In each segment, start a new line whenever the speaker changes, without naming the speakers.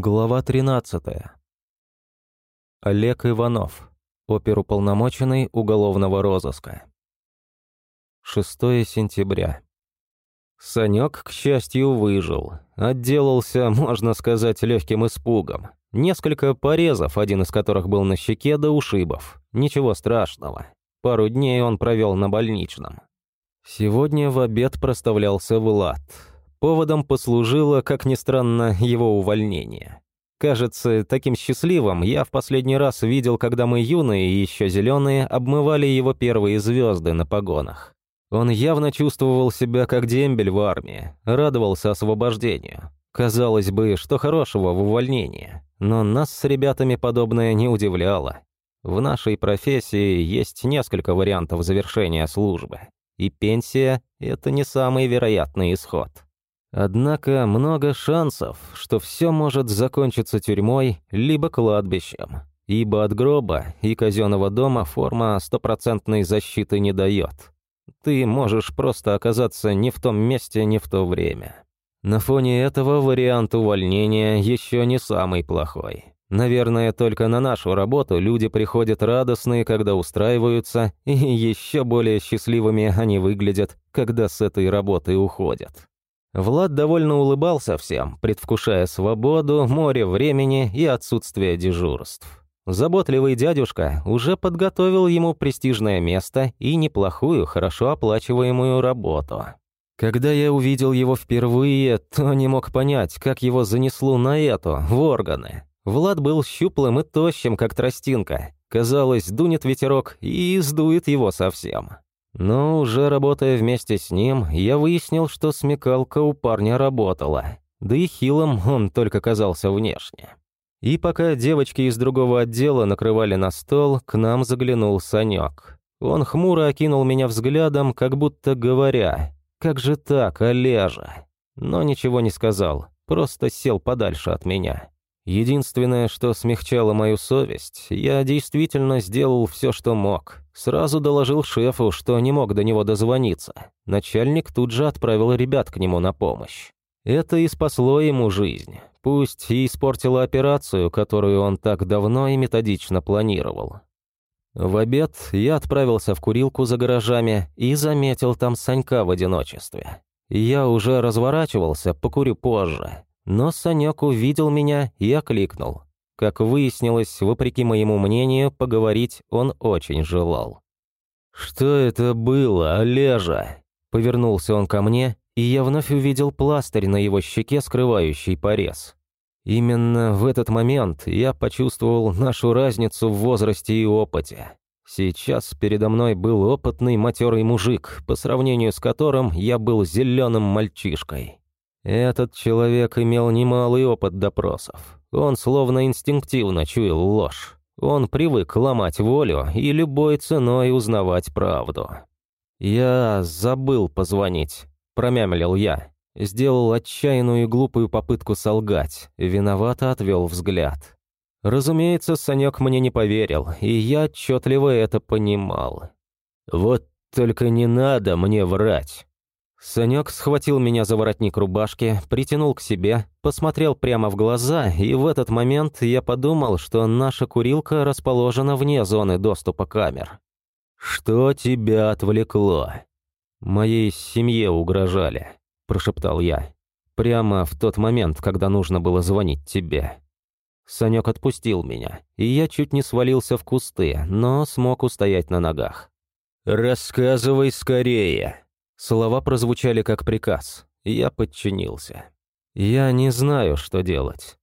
Глава 13. Олег Иванов, оперуполномоченный уголовного розыска. 6 сентября. Санек, к счастью, выжил. Отделался, можно сказать, легким испугом. Несколько порезов, один из которых был на щеке до ушибов. Ничего страшного. Пару дней он провел на больничном. Сегодня в обед проставлялся Влад. Поводом послужило, как ни странно, его увольнение. Кажется, таким счастливым я в последний раз видел, когда мы юные и еще зеленые обмывали его первые звезды на погонах. Он явно чувствовал себя как дембель в армии, радовался освобождению. Казалось бы, что хорошего в увольнении, но нас с ребятами подобное не удивляло. В нашей профессии есть несколько вариантов завершения службы, и пенсия – это не самый вероятный исход. Однако много шансов, что все может закончиться тюрьмой либо кладбищем, ибо от гроба и казенного дома форма стопроцентной защиты не дает. Ты можешь просто оказаться не в том месте, не в то время. На фоне этого вариант увольнения еще не самый плохой. Наверное, только на нашу работу люди приходят радостные, когда устраиваются, и еще более счастливыми они выглядят, когда с этой работы уходят. Влад довольно улыбался всем, предвкушая свободу, море времени и отсутствие дежурств. Заботливый дядюшка уже подготовил ему престижное место и неплохую, хорошо оплачиваемую работу. Когда я увидел его впервые, то не мог понять, как его занесло на эту, в органы. Влад был щуплым и тощим, как тростинка. Казалось, дунет ветерок и сдует его совсем. Но уже работая вместе с ним, я выяснил, что смекалка у парня работала. Да и хилом он только казался внешне. И пока девочки из другого отдела накрывали на стол, к нам заглянул Санек. Он хмуро окинул меня взглядом, как будто говоря, «Как же так, Олежа?» Но ничего не сказал, просто сел подальше от меня. Единственное, что смягчало мою совесть, я действительно сделал все, что мог. Сразу доложил шефу, что не мог до него дозвониться. Начальник тут же отправил ребят к нему на помощь. Это и спасло ему жизнь. Пусть и испортило операцию, которую он так давно и методично планировал. В обед я отправился в курилку за гаражами и заметил там Санька в одиночестве. Я уже разворачивался, покурю позже. Но Санек увидел меня и окликнул. Как выяснилось, вопреки моему мнению, поговорить он очень желал. «Что это было, Олежа?» Повернулся он ко мне и я вновь увидел пластырь на его щеке, скрывающий порез. Именно в этот момент я почувствовал нашу разницу в возрасте и опыте. Сейчас передо мной был опытный матерый мужик, по сравнению с которым я был зеленым мальчишкой. Этот человек имел немалый опыт допросов. Он словно инстинктивно чуял ложь. Он привык ломать волю и любой ценой узнавать правду. Я забыл позвонить промямлил я. Сделал отчаянную и глупую попытку солгать, виновато отвел взгляд. Разумеется, Санек мне не поверил, и я отчетливо это понимал. «Вот только не надо мне врать!» Санек схватил меня за воротник рубашки, притянул к себе, посмотрел прямо в глаза, и в этот момент я подумал, что наша курилка расположена вне зоны доступа камер. «Что тебя отвлекло?» «Моей семье угрожали», – прошептал я. «Прямо в тот момент, когда нужно было звонить тебе». Санек отпустил меня, и я чуть не свалился в кусты, но смог устоять на ногах. «Рассказывай скорее!» Слова прозвучали как приказ, я подчинился. «Я не знаю, что делать».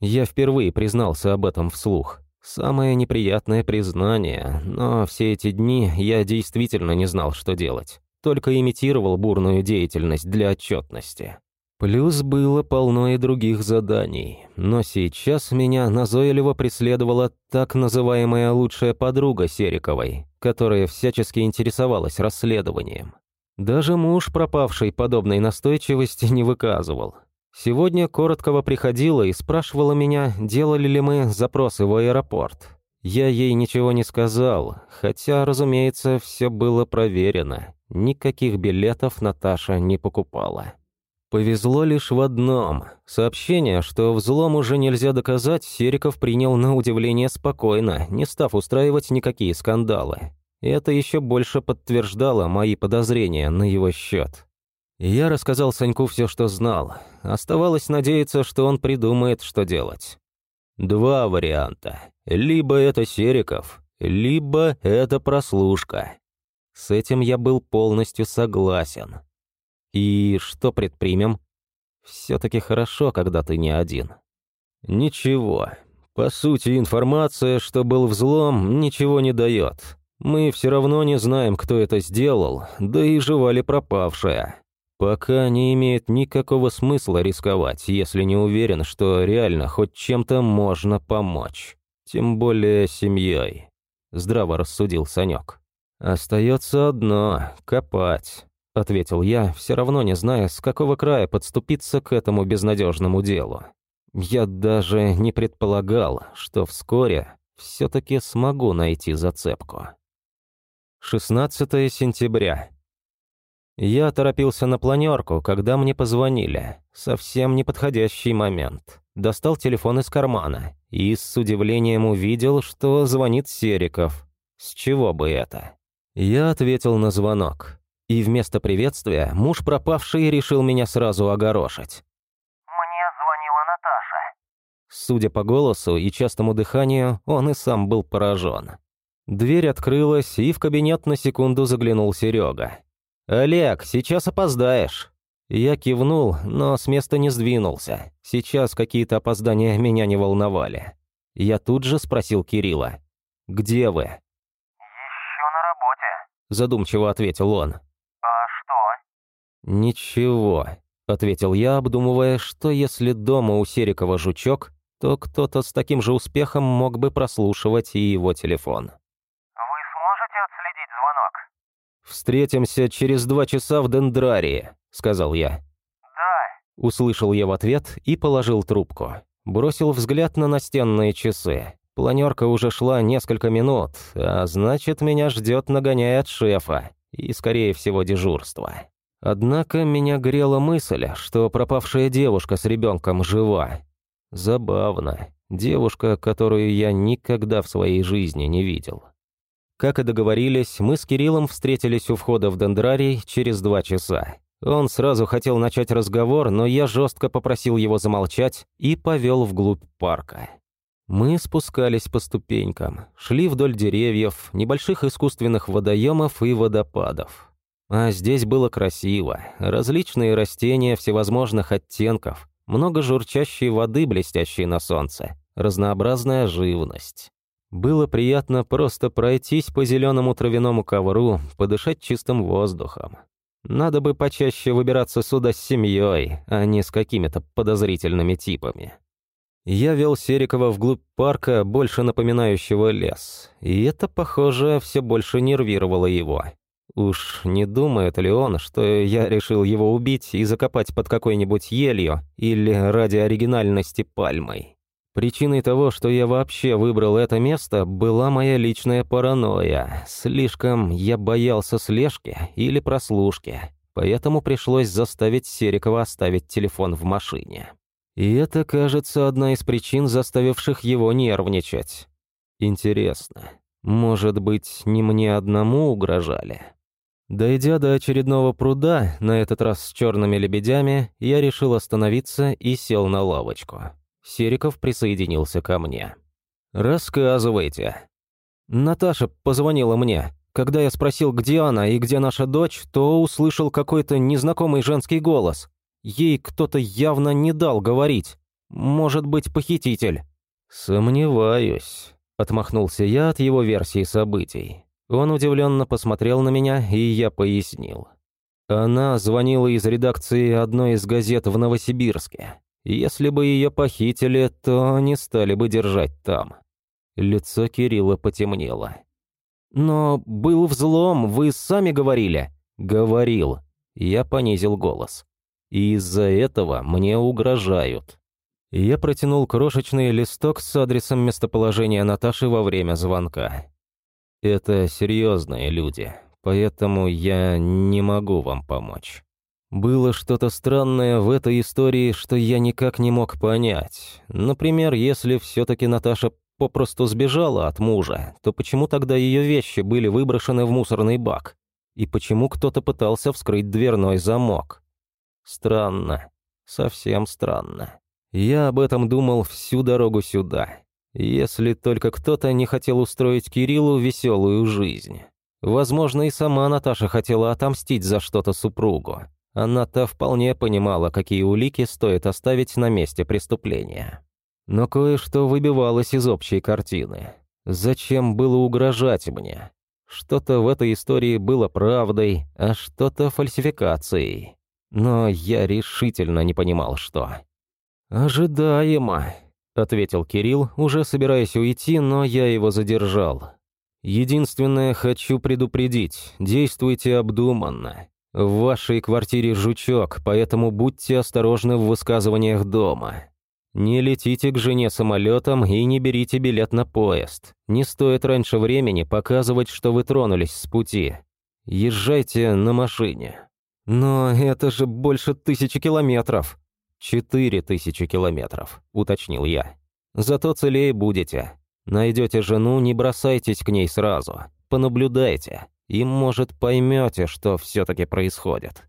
Я впервые признался об этом вслух. Самое неприятное признание, но все эти дни я действительно не знал, что делать только имитировал бурную деятельность для отчетности. Плюс было полно и других заданий, но сейчас меня назойливо преследовала так называемая лучшая подруга Сериковой, которая всячески интересовалась расследованием. Даже муж пропавший подобной настойчивости не выказывал. Сегодня Короткова приходила и спрашивала меня, делали ли мы запросы в аэропорт. Я ей ничего не сказал, хотя, разумеется, все было проверено. Никаких билетов Наташа не покупала. Повезло лишь в одном. Сообщение, что взлом уже нельзя доказать, Сериков принял на удивление спокойно, не став устраивать никакие скандалы. Это еще больше подтверждало мои подозрения на его счет. Я рассказал Саньку все, что знал. Оставалось надеяться, что он придумает, что делать. Два варианта. Либо это Сериков, либо это прослушка. С этим я был полностью согласен. И что предпримем? Все-таки хорошо, когда ты не один. Ничего. По сути, информация, что был взлом, ничего не дает. Мы все равно не знаем, кто это сделал, да и жива пропавшая. Пока не имеет никакого смысла рисковать, если не уверен, что реально хоть чем-то можно помочь. Тем более семьей. Здраво рассудил Санек. Остается одно — копать ответил я, все равно не зная, с какого края подступиться к этому безнадежному делу. Я даже не предполагал, что вскоре все-таки смогу найти зацепку. 16 сентября. Я торопился на планерку, когда мне позвонили. Совсем неподходящий момент. Достал телефон из кармана и с удивлением увидел, что звонит Сериков. С чего бы это? Я ответил на звонок. И вместо приветствия муж пропавший решил меня сразу огорошить.
«Мне звонила Наташа».
Судя по голосу и частому дыханию, он и сам был поражен. Дверь открылась, и в кабинет на секунду заглянул Серега. «Олег, сейчас опоздаешь». Я кивнул, но с места не сдвинулся. Сейчас какие-то опоздания меня не волновали. Я тут же спросил Кирилла. «Где вы?»
«Еще на работе», –
задумчиво ответил он.
«Ничего», —
ответил я, обдумывая, что если дома у Серикова жучок, то кто-то с таким же успехом мог бы прослушивать и его телефон.
«Вы сможете отследить звонок?»
«Встретимся через два часа в Дендрарии», — сказал я.
«Да», —
услышал я в ответ и положил трубку. Бросил взгляд на настенные часы. Планерка уже шла несколько минут, а значит, меня ждет нагоняй от шефа и, скорее всего, дежурство. Однако меня грела мысль, что пропавшая девушка с ребенком жива. Забавно. Девушка, которую я никогда в своей жизни не видел. Как и договорились, мы с Кириллом встретились у входа в Дендрарий через два часа. Он сразу хотел начать разговор, но я жестко попросил его замолчать и повел вглубь парка. Мы спускались по ступенькам, шли вдоль деревьев, небольших искусственных водоемов и водопадов. А здесь было красиво. Различные растения всевозможных оттенков, много журчащей воды, блестящей на солнце, разнообразная живность. Было приятно просто пройтись по зеленому травяному ковру, подышать чистым воздухом. Надо бы почаще выбираться сюда с семьей, а не с какими-то подозрительными типами. Я вел Серикова вглубь парка, больше напоминающего лес, и это, похоже, все больше нервировало его. Уж не думает ли он, что я решил его убить и закопать под какой-нибудь елью или ради оригинальности пальмой? Причиной того, что я вообще выбрал это место, была моя личная паранойя. Слишком я боялся слежки или прослушки, поэтому пришлось заставить Серикова оставить телефон в машине. И это, кажется, одна из причин, заставивших его нервничать. Интересно, может быть, не мне одному угрожали? Дойдя до очередного пруда, на этот раз с черными лебедями, я решил остановиться и сел на лавочку. Сериков присоединился ко мне. «Рассказывайте». Наташа позвонила мне. Когда я спросил, где она и где наша дочь, то услышал какой-то незнакомый женский голос. Ей кто-то явно не дал говорить. Может быть, похититель. «Сомневаюсь», — отмахнулся я от его версии событий. Он удивленно посмотрел на меня, и я пояснил. Она звонила из редакции одной из газет в Новосибирске. Если бы ее похитили, то не стали бы держать там. Лицо Кирилла потемнело. «Но был взлом, вы сами говорили». «Говорил». Я понизил голос. И из-за этого мне угрожают. Я протянул крошечный листок с адресом местоположения Наташи во время звонка. Это серьезные люди, поэтому я не могу вам помочь. Было что-то странное в этой истории, что я никак не мог понять. Например, если все-таки Наташа попросту сбежала от мужа, то почему тогда ее вещи были выброшены в мусорный бак? И почему кто-то пытался вскрыть дверной замок? Странно. Совсем странно. Я об этом думал всю дорогу сюда. Если только кто-то не хотел устроить Кириллу веселую жизнь. Возможно, и сама Наташа хотела отомстить за что-то супругу. Она-то вполне понимала, какие улики стоит оставить на месте преступления. Но кое-что выбивалось из общей картины. Зачем было угрожать мне? Что-то в этой истории было правдой, а что-то фальсификацией. Но я решительно не понимал, что. «Ожидаемо», — ответил Кирилл, уже собираясь уйти, но я его задержал. «Единственное, хочу предупредить, действуйте обдуманно. В вашей квартире жучок, поэтому будьте осторожны в высказываниях дома. Не летите к жене самолетом и не берите билет на поезд. Не стоит раньше времени показывать, что вы тронулись с пути. Езжайте на машине. Но это же больше тысячи километров. Четыре тысячи километров, уточнил я. Зато целее будете. Найдете жену, не бросайтесь к ней сразу. Понаблюдайте. И, может, поймете, что все-таки происходит.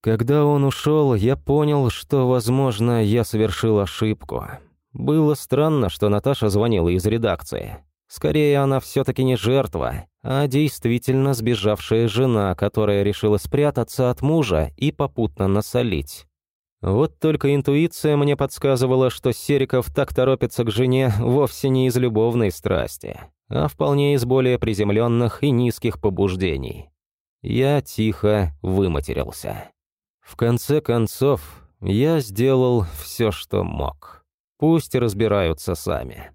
Когда он ушел, я понял, что, возможно, я совершил ошибку. Было странно, что Наташа звонила из редакции. Скорее, она все-таки не жертва, а действительно сбежавшая жена, которая решила спрятаться от мужа и попутно насолить. Вот только интуиция мне подсказывала, что Сериков так торопится к жене вовсе не из любовной страсти, а вполне из более приземленных и низких побуждений. Я тихо выматерился. В конце концов, я сделал все, что мог. Пусть разбираются сами.